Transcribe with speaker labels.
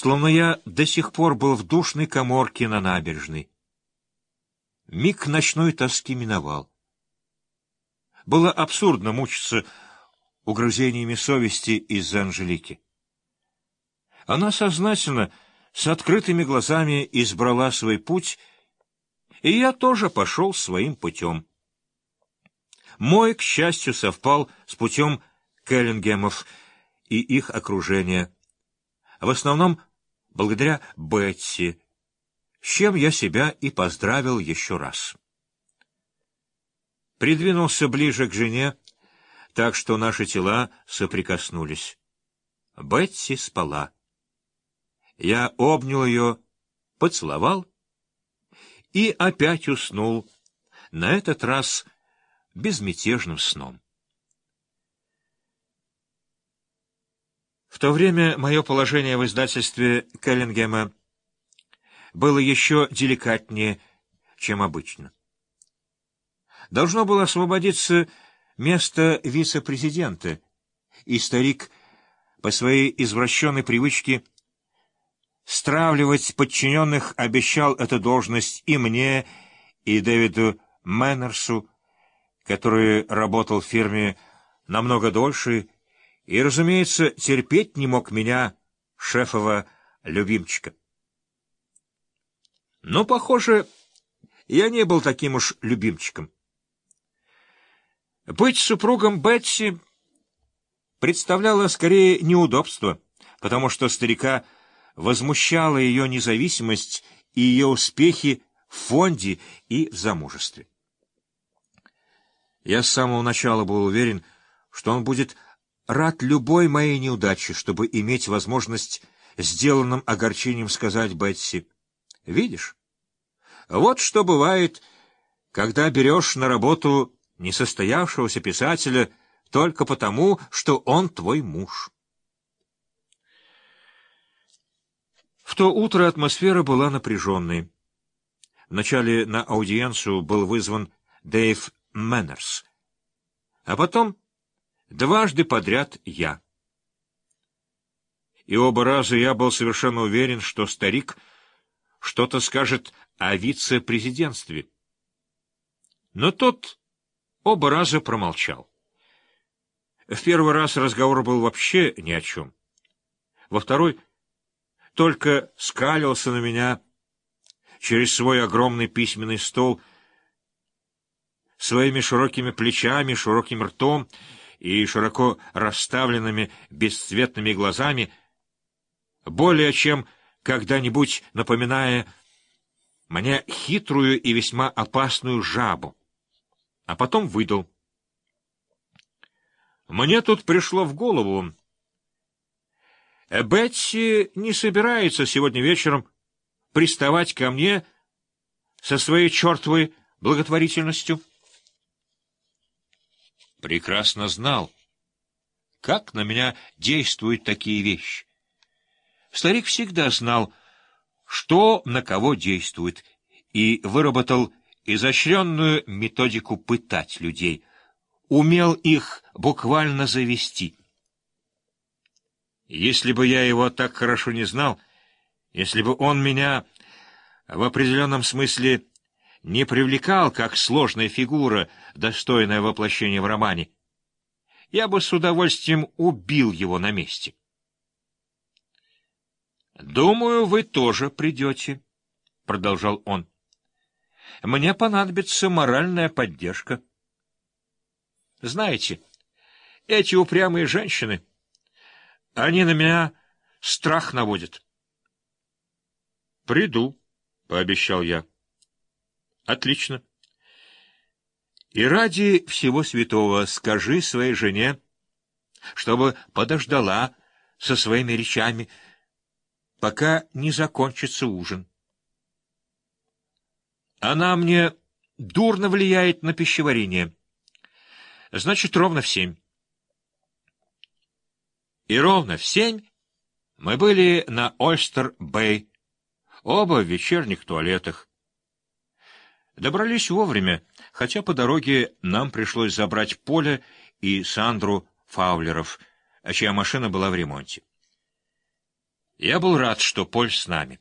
Speaker 1: словно я до сих пор был в душной коморке на набережной. Миг ночной тоски миновал. Было абсурдно мучиться угрызениями совести из-за Анжелики. Она сознательно, с открытыми глазами избрала свой путь, и я тоже пошел своим путем. Мой, к счастью, совпал с путем Келлингемов и их окружения. В основном благодаря Бетси, с чем я себя и поздравил еще раз. Придвинулся ближе к жене, так что наши тела соприкоснулись. Бетси спала. Я обнял ее, поцеловал и опять уснул, на этот раз безмятежным сном. То время мое положение в издательстве Келлингема было еще деликатнее, чем обычно. Должно было освободиться место вице-президента, и старик по своей извращенной привычке стравливать подчиненных обещал эту должность и мне, и Дэвиду Мэннерсу, который работал в фирме намного дольше и, разумеется, терпеть не мог меня, шефова любимчика. Но, похоже, я не был таким уж любимчиком. Быть супругом Бетси представляло скорее неудобство, потому что старика возмущала ее независимость и ее успехи в фонде и в замужестве. Я с самого начала был уверен, что он будет рад любой моей неудаче, чтобы иметь возможность сделанным огорчением сказать Бетси, «Видишь, вот что бывает, когда берешь на работу несостоявшегося писателя только потому, что он твой муж». В то утро атмосфера была напряженной. Вначале на аудиенцию был вызван Дэйв Мэннерс, а потом дважды подряд я. И оба раза я был совершенно уверен, что старик что-то скажет о вице-президентстве. Но тот оба раза промолчал. В первый раз разговор был вообще ни о чем. Во второй — только скалился на меня через свой огромный письменный стол своими широкими плечами, широким ртом и широко расставленными бесцветными глазами, более чем когда-нибудь напоминая мне хитрую и весьма опасную жабу, а потом выдал. Мне тут пришло в голову, Бетси не собирается сегодня вечером приставать ко мне со своей чертовой благотворительностью. Прекрасно знал, как на меня действуют такие вещи. Старик всегда знал, что на кого действует, и выработал изощренную методику пытать людей, умел их буквально завести — если бы я его так хорошо не знал, если бы он меня в определенном смысле не привлекал как сложная фигура, достойная воплощения в романе, я бы с удовольствием убил его на месте. «Думаю, вы тоже придете», — продолжал он. «Мне понадобится моральная поддержка. Знаете, эти упрямые женщины...» Они на меня страх наводят. — Приду, — пообещал я. — Отлично. И ради всего святого скажи своей жене, чтобы подождала со своими речами, пока не закончится ужин. Она мне дурно влияет на пищеварение. Значит, ровно в семь. И ровно в семь мы были на Ойстер-Бэй, оба в вечерних туалетах. Добрались вовремя, хотя по дороге нам пришлось забрать Поля и Сандру Фаулеров, чья машина была в ремонте. Я был рад, что Поль с нами.